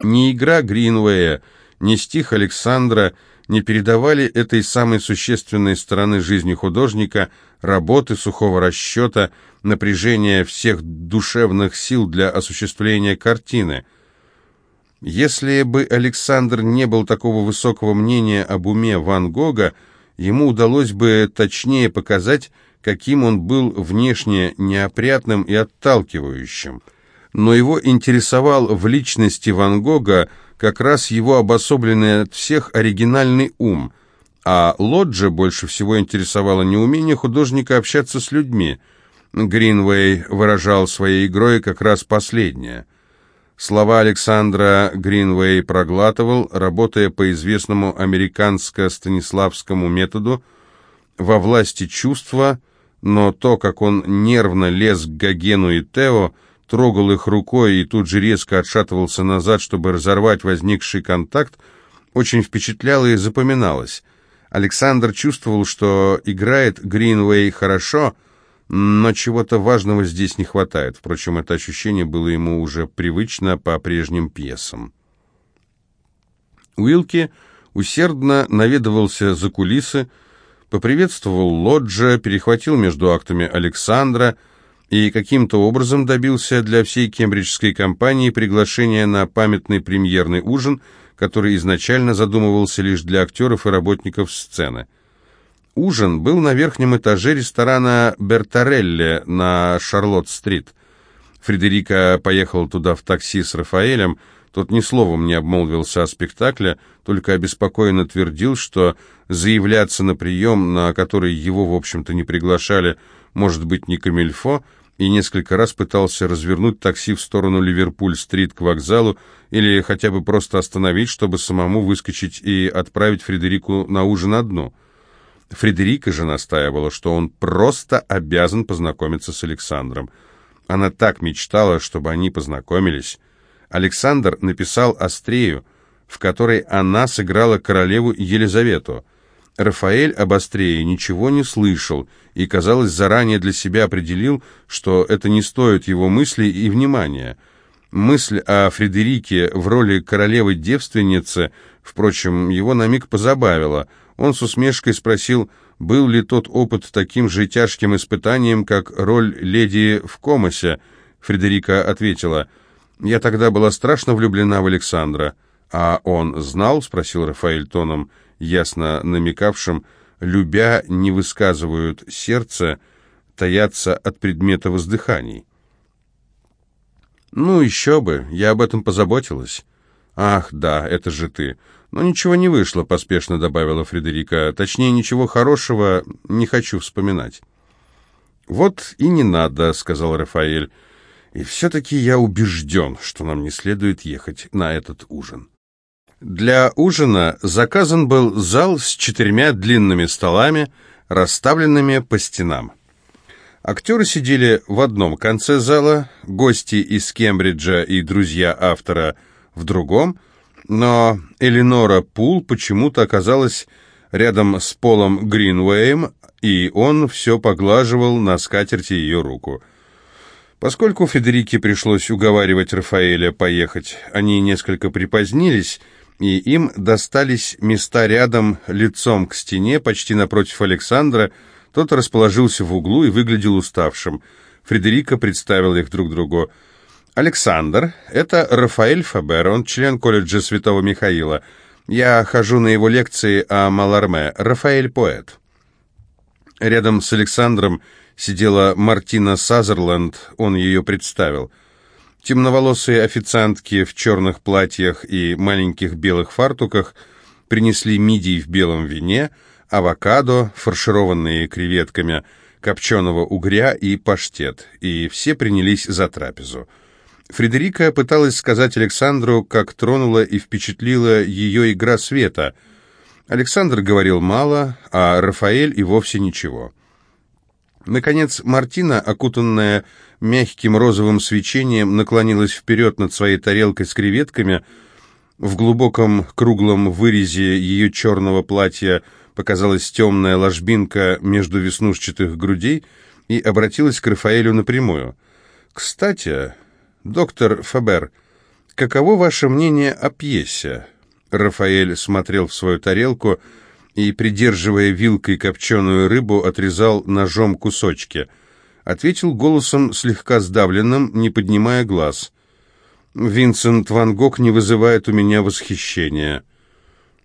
Ни игра Гринвея, ни стих Александра не передавали этой самой существенной стороны жизни художника, работы, сухого расчета, напряжения всех душевных сил для осуществления картины. Если бы Александр не был такого высокого мнения об уме Ван Гога, ему удалось бы точнее показать, каким он был внешне неопрятным и отталкивающим. Но его интересовал в личности Ван Гога как раз его обособленный от всех оригинальный ум, а Лоджа больше всего интересовало неумение художника общаться с людьми. Гринвей выражал своей игрой как раз последнее. Слова Александра Гринвей проглатывал, работая по известному американско-станиславскому методу «во власти чувства», но то, как он нервно лез к Гогену и Тео, трогал их рукой и тут же резко отшатывался назад, чтобы разорвать возникший контакт, очень впечатляло и запоминалось. Александр чувствовал, что играет Гринвей хорошо, но чего-то важного здесь не хватает. Впрочем, это ощущение было ему уже привычно по прежним пьесам. Уилки усердно наведывался за кулисы, поприветствовал Лоджа, перехватил между актами Александра и каким-то образом добился для всей кембриджской компании приглашения на памятный премьерный ужин, который изначально задумывался лишь для актеров и работников сцены. Ужин был на верхнем этаже ресторана «Бертарелли» на Шарлотт-стрит. Фредерика поехал туда в такси с Рафаэлем, тот ни словом не обмолвился о спектакле, только обеспокоенно твердил, что заявляться на прием, на который его, в общем-то, не приглашали, может быть, не камильфо, и несколько раз пытался развернуть такси в сторону Ливерпуль-стрит к вокзалу или хотя бы просто остановить, чтобы самому выскочить и отправить Фредерику на ужин одну. Фредерика же настаивала, что он просто обязан познакомиться с Александром. Она так мечтала, чтобы они познакомились. Александр написал Астрею, в которой она сыграла королеву Елизавету – Рафаэль об Острее ничего не слышал и, казалось, заранее для себя определил, что это не стоит его мысли и внимания. Мысль о Фредерике в роли королевы-девственницы, впрочем, его на миг позабавила. Он с усмешкой спросил, был ли тот опыт таким же тяжким испытанием, как роль леди в Комосе. Фредерика ответила, «Я тогда была страшно влюблена в Александра». «А он знал?» — спросил Рафаэль тоном ясно намекавшим, любя не высказывают сердце, таятся от предмета воздыханий. «Ну, еще бы, я об этом позаботилась». «Ах, да, это же ты». «Но ничего не вышло», — поспешно добавила Фредерика. «Точнее, ничего хорошего не хочу вспоминать». «Вот и не надо», — сказал Рафаэль. «И все-таки я убежден, что нам не следует ехать на этот ужин». Для ужина заказан был зал с четырьмя длинными столами, расставленными по стенам. Актеры сидели в одном конце зала, гости из Кембриджа и друзья автора в другом, но Элинора Пул почему-то оказалась рядом с Полом Гринвеем, и он все поглаживал на скатерти ее руку. Поскольку Федерике пришлось уговаривать Рафаэля поехать, они несколько припозднились, и им достались места рядом, лицом к стене, почти напротив Александра. Тот расположился в углу и выглядел уставшим. Фредерика представил их друг другу. «Александр, это Рафаэль Фабер, он член колледжа Святого Михаила. Я хожу на его лекции о Маларме. Рафаэль поэт». Рядом с Александром сидела Мартина Сазерленд, он ее представил – Темноволосые официантки в черных платьях и маленьких белых фартуках принесли мидии в белом вине, авокадо, фаршированные креветками, копченого угря и паштет, и все принялись за трапезу. Фредерика пыталась сказать Александру, как тронула и впечатлила ее игра света. Александр говорил мало, а Рафаэль и вовсе ничего. Наконец, Мартина, окутанная мягким розовым свечением, наклонилась вперед над своей тарелкой с креветками. В глубоком круглом вырезе ее черного платья показалась темная ложбинка между веснушчатых грудей и обратилась к Рафаэлю напрямую. «Кстати, доктор Фабер, каково ваше мнение о пьесе?» Рафаэль смотрел в свою тарелку и, придерживая вилкой копченую рыбу, отрезал ножом кусочки. Ответил голосом слегка сдавленным, не поднимая глаз. «Винсент Ван Гог не вызывает у меня восхищения».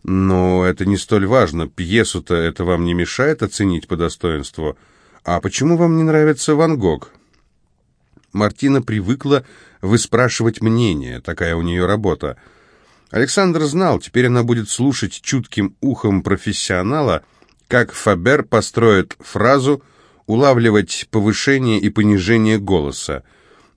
«Но это не столь важно. Пьесу-то это вам не мешает оценить по достоинству. А почему вам не нравится Ван Гог?» Мартина привыкла выспрашивать мнение, такая у нее работа. Александр знал, теперь она будет слушать чутким ухом профессионала, как Фабер построит фразу, улавливать повышение и понижение голоса.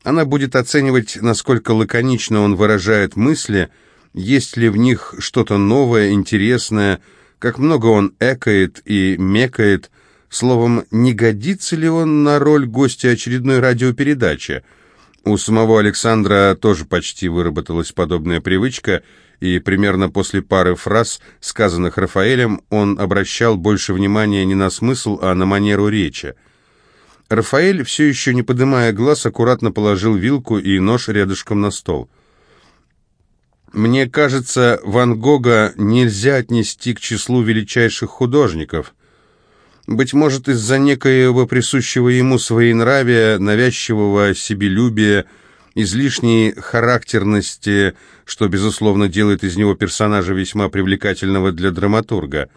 Она будет оценивать, насколько лаконично он выражает мысли, есть ли в них что-то новое, интересное, как много он экает и мекает, словом, не годится ли он на роль гостя очередной радиопередачи. У самого Александра тоже почти выработалась подобная привычка – и примерно после пары фраз, сказанных Рафаэлем, он обращал больше внимания не на смысл, а на манеру речи. Рафаэль, все еще не поднимая глаз, аккуратно положил вилку и нож рядышком на стол. «Мне кажется, Ван Гога нельзя отнести к числу величайших художников. Быть может, из-за некоего присущего ему своенравия, навязчивого себелюбия, излишней характерности, что, безусловно, делает из него персонажа весьма привлекательного для драматурга.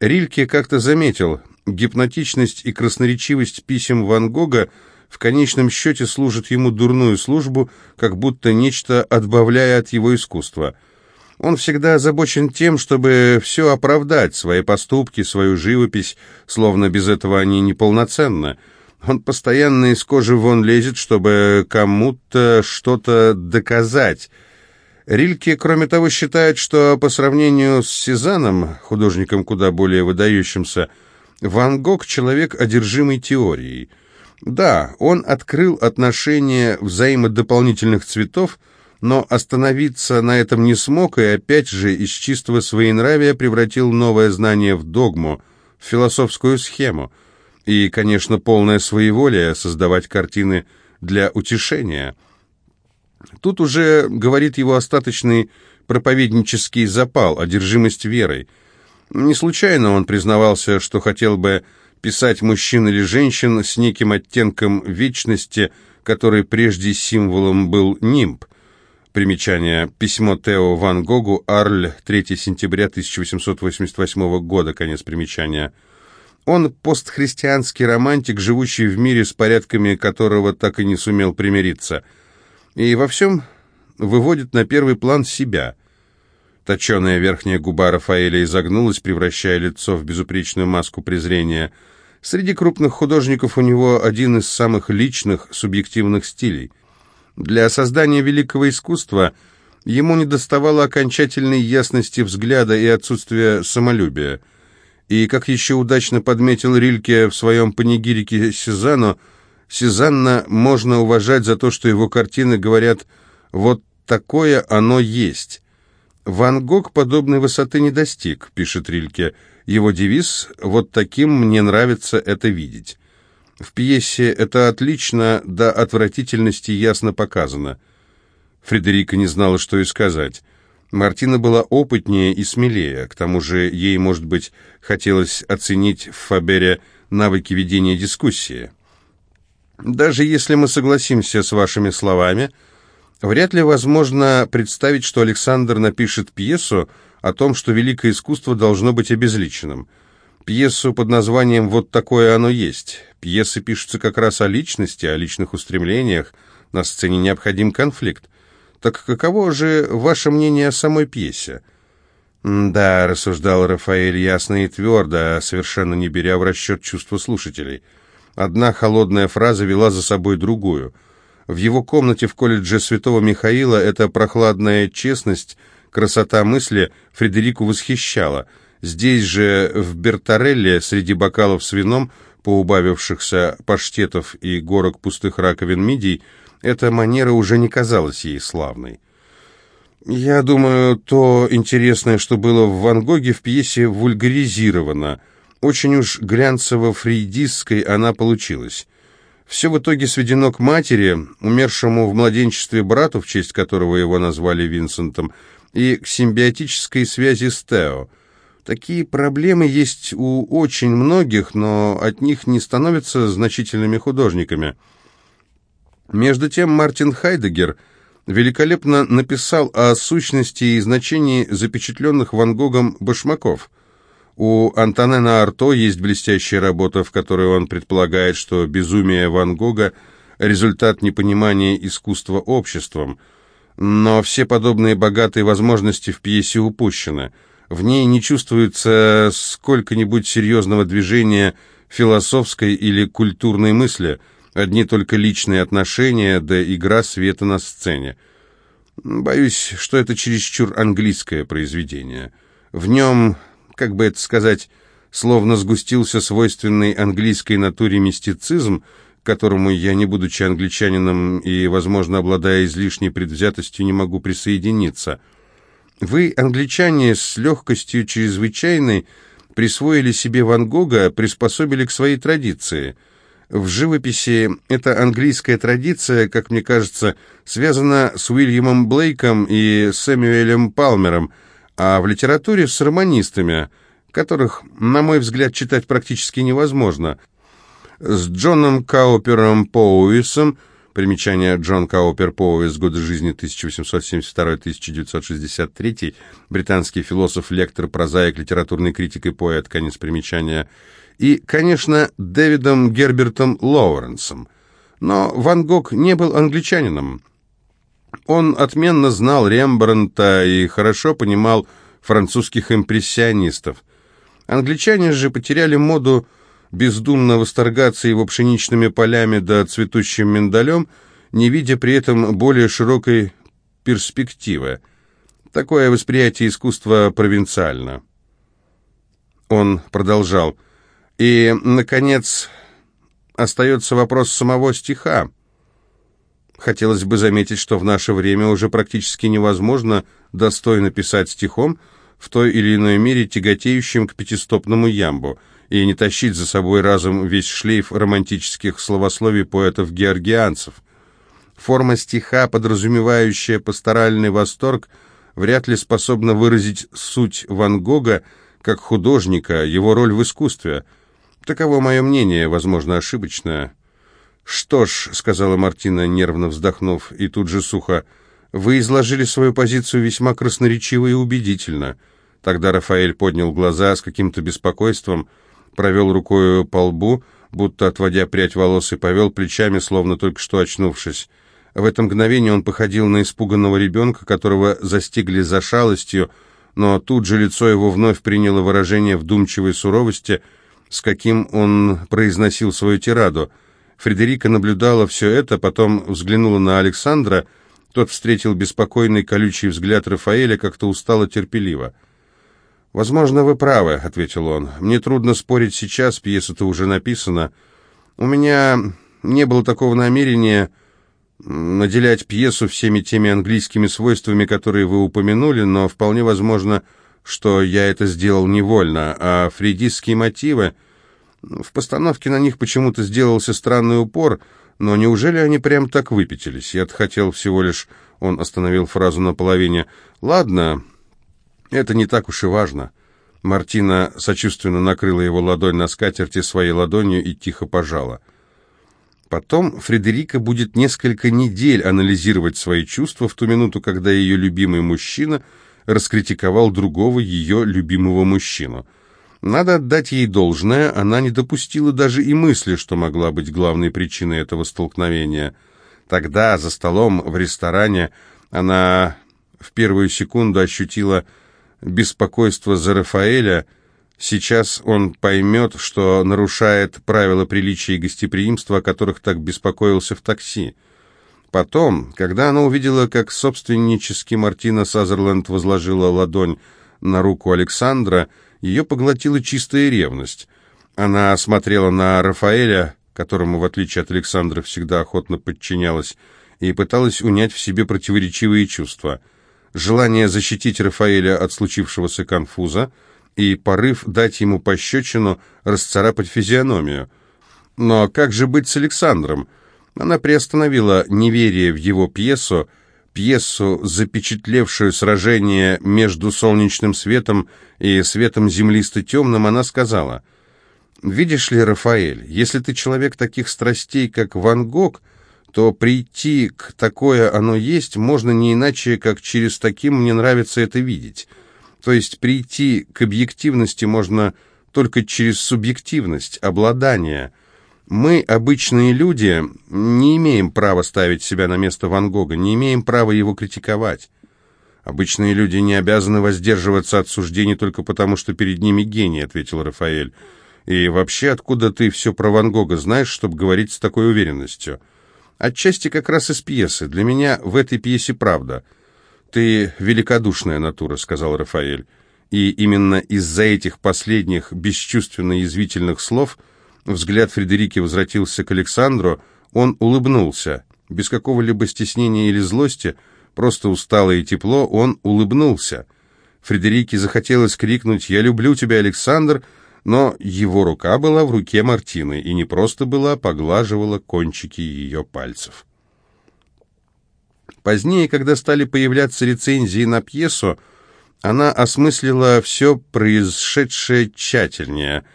Рильке как-то заметил, гипнотичность и красноречивость писем Ван Гога в конечном счете служат ему дурную службу, как будто нечто отбавляя от его искусства. Он всегда озабочен тем, чтобы все оправдать, свои поступки, свою живопись, словно без этого они неполноценны. Он постоянно из кожи вон лезет, чтобы кому-то что-то доказать. Рильке, кроме того, считает, что по сравнению с Сезаном, художником куда более выдающимся, Ван Гог — человек, одержимый теорией. Да, он открыл отношения взаимодополнительных цветов, но остановиться на этом не смог и опять же из чистого своенравия превратил новое знание в догму, в философскую схему — и, конечно, полное своеволие создавать картины для утешения. Тут уже говорит его остаточный проповеднический запал, одержимость верой. Не случайно он признавался, что хотел бы писать мужчин или женщин с неким оттенком вечности, который прежде символом был нимб. Примечание. Письмо Тео Ван Гогу, Арль, 3 сентября 1888 года, конец примечания. Он постхристианский романтик, живущий в мире с порядками которого так и не сумел примириться. И во всем выводит на первый план себя. Точеная верхняя губа Рафаэля изогнулась, превращая лицо в безупречную маску презрения. Среди крупных художников у него один из самых личных, субъективных стилей. Для создания великого искусства ему недоставало окончательной ясности взгляда и отсутствия самолюбия – и, как еще удачно подметил Рильке в своем панигирике Сезанну, Сезанна можно уважать за то, что его картины говорят «вот такое оно есть». «Ван Гог подобной высоты не достиг», — пишет Рильке. Его девиз «вот таким мне нравится это видеть». В пьесе это отлично, до отвратительности ясно показано. Фредерика не знала, что и сказать. Мартина была опытнее и смелее, к тому же ей, может быть, хотелось оценить в Фабере навыки ведения дискуссии. Даже если мы согласимся с вашими словами, вряд ли возможно представить, что Александр напишет пьесу о том, что великое искусство должно быть обезличенным. Пьесу под названием «Вот такое оно есть». Пьесы пишутся как раз о личности, о личных устремлениях. На сцене необходим конфликт. Так каково же ваше мнение о самой пьесе? «Да», — рассуждал Рафаэль ясно и твердо, совершенно не беря в расчет чувства слушателей. Одна холодная фраза вела за собой другую. В его комнате в колледже Святого Михаила эта прохладная честность, красота мысли Фредерику восхищала. Здесь же, в Бертарелле, среди бокалов с вином, поубавившихся паштетов и горок пустых раковин мидий, эта манера уже не казалась ей славной. Я думаю, то интересное, что было в Ван Гоге, в пьесе вульгаризировано. Очень уж глянцево-фрейдистской она получилась. Все в итоге сведено к матери, умершему в младенчестве брату, в честь которого его назвали Винсентом, и к симбиотической связи с Тео. Такие проблемы есть у очень многих, но от них не становятся значительными художниками. Между тем Мартин Хайдегер великолепно написал о сущности и значении запечатленных Ван Гогом башмаков. У Антонена Арто есть блестящая работа, в которой он предполагает, что безумие Ван Гога – результат непонимания искусства обществом. Но все подобные богатые возможности в пьесе упущены. В ней не чувствуется сколько-нибудь серьезного движения философской или культурной мысли – Одни только личные отношения, да игра света на сцене. Боюсь, что это чересчур английское произведение. В нем, как бы это сказать, словно сгустился свойственный английской натуре мистицизм, которому я, не будучи англичанином и, возможно, обладая излишней предвзятостью, не могу присоединиться. Вы, англичане, с легкостью чрезвычайной присвоили себе Ван Гога, приспособили к своей традиции – в живописи. Эта английская традиция, как мне кажется, связана с Уильямом Блейком и Сэмюэлем Палмером, а в литературе с романистами, которых, на мой взгляд, читать практически невозможно. С Джоном Каупером Поуисом, примечание Джон Каупер Поуис, годы жизни 1872-1963, британский философ, лектор, прозаик, литературный критик и поэт, конец примечания – и, конечно, Дэвидом Гербертом Лоуренсом. Но Ван Гог не был англичанином. Он отменно знал Рембрандта и хорошо понимал французских импрессионистов. Англичане же потеряли моду бездумно восторгаться его пшеничными полями да цветущим миндалем, не видя при этом более широкой перспективы. Такое восприятие искусства провинциально. Он продолжал – и, наконец, остается вопрос самого стиха. Хотелось бы заметить, что в наше время уже практически невозможно достойно писать стихом, в той или иной мере тяготеющим к пятистопному ямбу, и не тащить за собой разом весь шлейф романтических словословий поэтов-георгианцев. Форма стиха, подразумевающая пасторальный восторг, вряд ли способна выразить суть Ван Гога как художника, его роль в искусстве – Таково мое мнение, возможно, ошибочное. «Что ж», — сказала Мартина, нервно вздохнув, и тут же сухо, — «вы изложили свою позицию весьма красноречиво и убедительно». Тогда Рафаэль поднял глаза с каким-то беспокойством, провел рукой по лбу, будто отводя прядь волос, и повел плечами, словно только что очнувшись. В это мгновение он походил на испуганного ребенка, которого застигли за шалостью, но тут же лицо его вновь приняло выражение вдумчивой суровости — с каким он произносил свою тираду. Фредерика наблюдала все это, потом взглянула на Александра. Тот встретил беспокойный колючий взгляд Рафаэля как-то устало терпеливо. «Возможно, вы правы», — ответил он. «Мне трудно спорить сейчас, пьеса-то уже написана. У меня не было такого намерения наделять пьесу всеми теми английскими свойствами, которые вы упомянули, но вполне возможно, что я это сделал невольно, а фрейдистские мотивы... В постановке на них почему-то сделался странный упор, но неужели они прям так выпятились? Я-то хотел всего лишь... Он остановил фразу на половине. «Ладно, это не так уж и важно». Мартина сочувственно накрыла его ладонь на скатерти своей ладонью и тихо пожала. Потом Фредерика будет несколько недель анализировать свои чувства в ту минуту, когда ее любимый мужчина раскритиковал другого ее любимого мужчину. Надо отдать ей должное, она не допустила даже и мысли, что могла быть главной причиной этого столкновения. Тогда, за столом в ресторане, она в первую секунду ощутила беспокойство за Рафаэля. Сейчас он поймет, что нарушает правила приличия и гостеприимства, о которых так беспокоился в такси. Потом, когда она увидела, как собственнически Мартина Сазерленд возложила ладонь на руку Александра, ее поглотила чистая ревность. Она смотрела на Рафаэля, которому, в отличие от Александра, всегда охотно подчинялась, и пыталась унять в себе противоречивые чувства. Желание защитить Рафаэля от случившегося конфуза и порыв дать ему пощечину, расцарапать физиономию – Но как же быть с Александром? Она приостановила неверие в его пьесу, пьесу, запечатлевшую сражение между солнечным светом и светом землисто-темным, она сказала, «Видишь ли, Рафаэль, если ты человек таких страстей, как Ван Гог, то прийти к такое оно есть можно не иначе, как через таким мне нравится это видеть. То есть прийти к объективности можно только через субъективность, обладание». Мы, обычные люди, не имеем права ставить себя на место Ван Гога, не имеем права его критиковать. Обычные люди не обязаны воздерживаться от суждений только потому, что перед ними гений, ответил Рафаэль. И вообще, откуда ты все про Ван Гога знаешь, чтобы говорить с такой уверенностью? Отчасти как раз из пьесы. Для меня в этой пьесе правда. Ты великодушная натура, сказал Рафаэль. И именно из-за этих последних бесчувственно-язвительных слов – Взгляд Фредерики возвратился к Александру, он улыбнулся. Без какого-либо стеснения или злости, просто устало и тепло, он улыбнулся. Фредерике захотелось крикнуть «Я люблю тебя, Александр!», но его рука была в руке Мартины и не просто была, поглаживала кончики ее пальцев. Позднее, когда стали появляться рецензии на пьесу, она осмыслила все происшедшее тщательнее –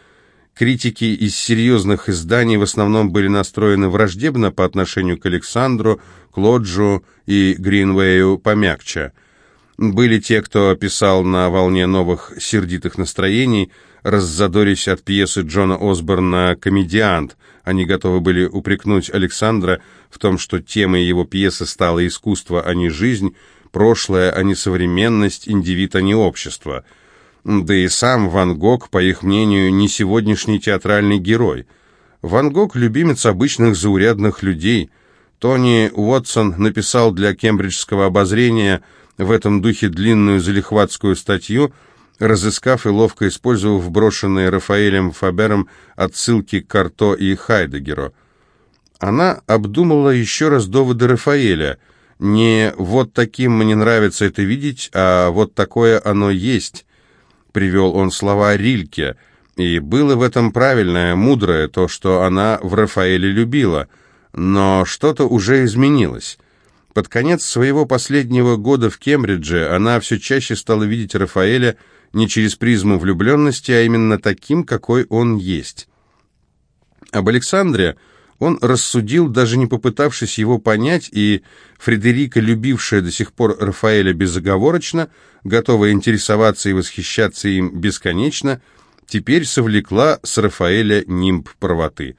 Критики из серьезных изданий в основном были настроены враждебно по отношению к Александру, Клоджу и Гринвею помягче. Были те, кто писал на волне новых сердитых настроений, раззадорясь от пьесы Джона Осборна «Комедиант». Они готовы были упрекнуть Александра в том, что темой его пьесы стало искусство, а не жизнь, прошлое, а не современность, индивид, а не общество – да и сам Ван Гог, по их мнению, не сегодняшний театральный герой. Ван Гог – любимец обычных заурядных людей. Тони Уотсон написал для кембриджского обозрения в этом духе длинную залихватскую статью, разыскав и ловко использовав брошенные Рафаэлем Фабером отсылки к Карто и Хайдегеру. Она обдумала еще раз доводы Рафаэля. Не «вот таким мне нравится это видеть», а «вот такое оно есть», привел он слова Рильке, и было в этом правильное, мудрое, то, что она в Рафаэле любила. Но что-то уже изменилось. Под конец своего последнего года в Кембридже она все чаще стала видеть Рафаэля не через призму влюбленности, а именно таким, какой он есть. Об Александре он рассудил, даже не попытавшись его понять, и Фредерика, любившая до сих пор Рафаэля безоговорочно, готовая интересоваться и восхищаться им бесконечно, теперь совлекла с Рафаэля нимб правоты.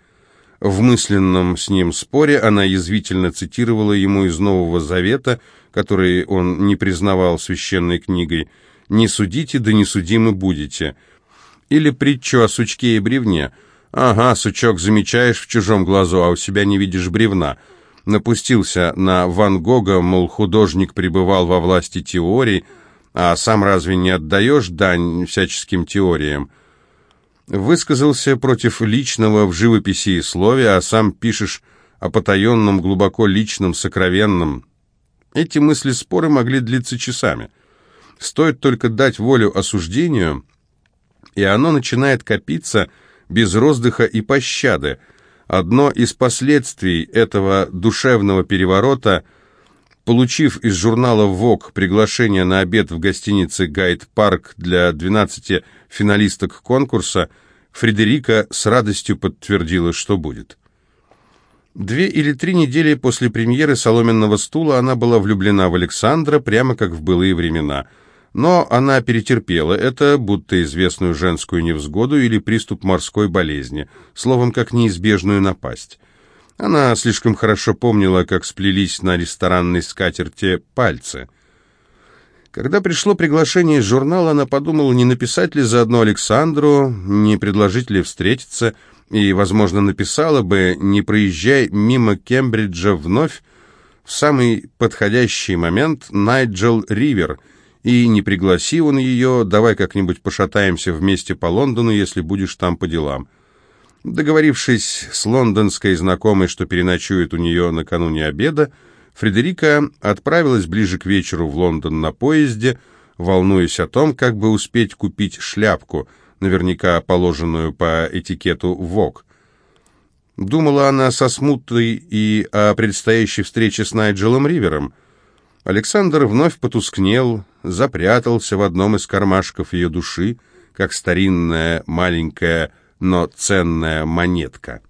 В мысленном с ним споре она язвительно цитировала ему из Нового Завета, который он не признавал священной книгой, «Не судите, да не судимы будете», или притчу о сучке и бревне – «Ага, сучок, замечаешь в чужом глазу, а у себя не видишь бревна». Напустился на Ван Гога, мол, художник пребывал во власти теорий, а сам разве не отдаешь дань всяческим теориям? Высказался против личного в живописи и слове, а сам пишешь о потаенном, глубоко личном, сокровенном. Эти мысли-споры могли длиться часами. Стоит только дать волю осуждению, и оно начинает копиться – без роздыха и пощады. Одно из последствий этого душевного переворота, получив из журнала «Вог» приглашение на обед в гостинице «Гайд Парк» для 12 финалисток конкурса, Фредерика с радостью подтвердила, что будет. Две или три недели после премьеры «Соломенного стула» она была влюблена в Александра, прямо как в былые времена – но она перетерпела это, будто известную женскую невзгоду или приступ морской болезни, словом, как неизбежную напасть. Она слишком хорошо помнила, как сплелись на ресторанной скатерти пальцы. Когда пришло приглашение из журнала, она подумала, не написать ли заодно Александру, не предложить ли встретиться, и, возможно, написала бы, не проезжай мимо Кембриджа вновь, в самый подходящий момент Найджел Ривер — и не пригласи он ее, давай как-нибудь пошатаемся вместе по Лондону, если будешь там по делам. Договорившись с лондонской знакомой, что переночует у нее накануне обеда, Фредерика отправилась ближе к вечеру в Лондон на поезде, волнуясь о том, как бы успеть купить шляпку, наверняка положенную по этикету ВОК. Думала она со смутой и о предстоящей встрече с Найджелом Ривером. Александр вновь потускнел, запрятался в одном из кармашков ее души, как старинная маленькая, но ценная монетка.